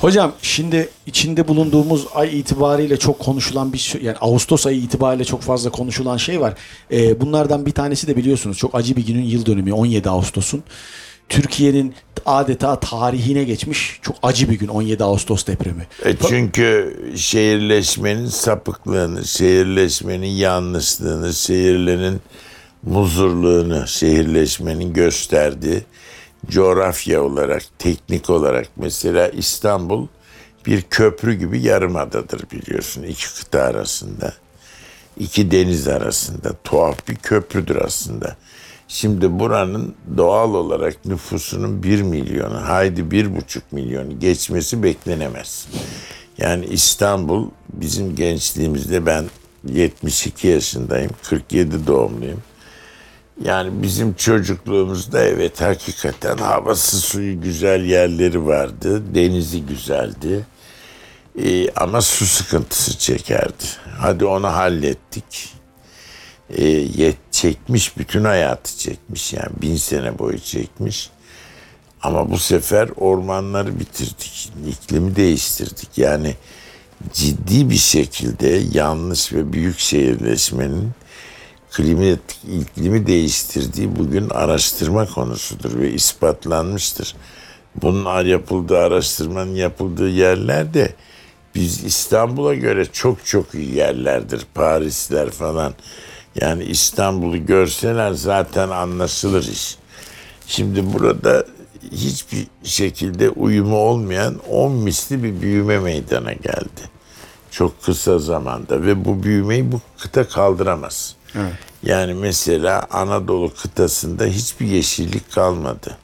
Hocam şimdi içinde bulunduğumuz ay itibariyle çok konuşulan bir yani Ağustos ayı itibariyle çok fazla konuşulan şey var. Ee, bunlardan bir tanesi de biliyorsunuz çok acı bir günün yıl dönümü 17 Ağustos'un. Türkiye'nin adeta tarihine geçmiş çok acı bir gün 17 Ağustos depremi. E çünkü şehirleşmenin sapıklığını, şehirleşmenin yanlışlığını, şehirlerin muzurluğunu şehirleşmenin gösterdiği coğrafya olarak, teknik olarak mesela İstanbul bir köprü gibi yarımadadır biliyorsun iki kıta arasında. iki deniz arasında tuhaf bir köprüdür aslında. Şimdi buranın doğal olarak nüfusunun 1 milyonu, haydi 1,5 milyonu geçmesi beklenemez. Yani İstanbul bizim gençliğimizde ben 72 yaşındayım, 47 doğumluyum. Yani bizim çocukluğumuzda evet hakikaten havası suyu güzel yerleri vardı. Denizi güzeldi. Ee, ama su sıkıntısı çekerdi. Hadi onu hallettik. Ee, yet, çekmiş bütün hayatı çekmiş yani bin sene boyu çekmiş. Ama bu sefer ormanları bitirdik. iklimi değiştirdik. Yani ciddi bir şekilde yanlış ve büyük şehirleşmenin klimi, iklimi değiştirdiği bugün araştırma konusudur ve ispatlanmıştır. Bunun yapıldığı araştırmanın yapıldığı yerlerde biz İstanbul'a göre çok çok iyi yerlerdir. Parisler falan. Yani İstanbul'u görseler zaten anlaşılır iş. Şimdi burada hiçbir şekilde uyumu olmayan 10 misli bir büyüme meydana geldi. Çok kısa zamanda ve bu büyümeyi bu kıta kaldıramaz. Evet. Yani mesela Anadolu kıtasında hiçbir yeşillik kalmadı.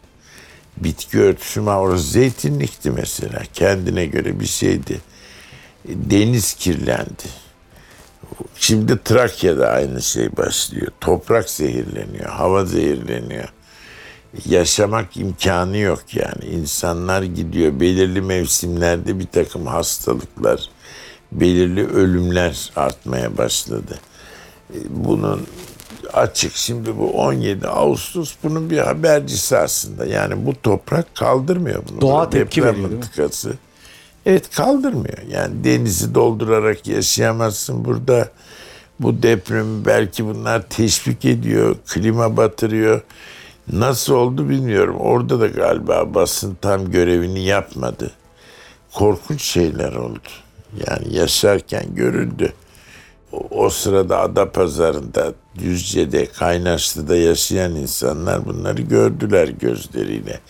Bitki örtüsü orası zeytinlikti mesela. Kendine göre bir şeydi. Deniz kirlendi. Şimdi Trakya'da aynı şey başlıyor. Toprak zehirleniyor, hava zehirleniyor. Yaşamak imkanı yok yani. İnsanlar gidiyor belirli mevsimlerde bir takım hastalıklar, belirli ölümler artmaya başladı. E, bunun açık şimdi bu 17 Ağustos bunun bir habercisi aslında. Yani bu toprak kaldırmıyor bunu. Doğa tepki Deprem veriyor mıntıkası. Evet kaldırmıyor. Yani denizi doldurarak yaşayamazsın burada. Bu depremi belki bunlar teşvik ediyor, klima batırıyor. Nasıl oldu bilmiyorum. Orada da galiba basın tam görevini yapmadı. Korkunç şeyler oldu. Yani yaşarken görüldü. O, sırada ada pazarında, Düzce'de, Kaynaşlı'da yaşayan insanlar bunları gördüler gözleriyle.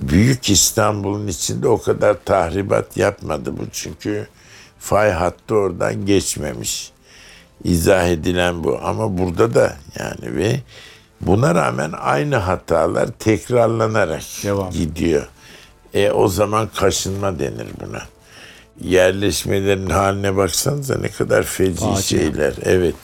Büyük İstanbul'un içinde o kadar tahribat yapmadı bu çünkü fay hattı oradan geçmemiş. İzah edilen bu ama burada da yani ve buna rağmen aynı hatalar tekrarlanarak Devam. gidiyor. E o zaman kaşınma denir buna. Yerleşmelerin haline baksanıza ne kadar feci Acil. şeyler. Evet.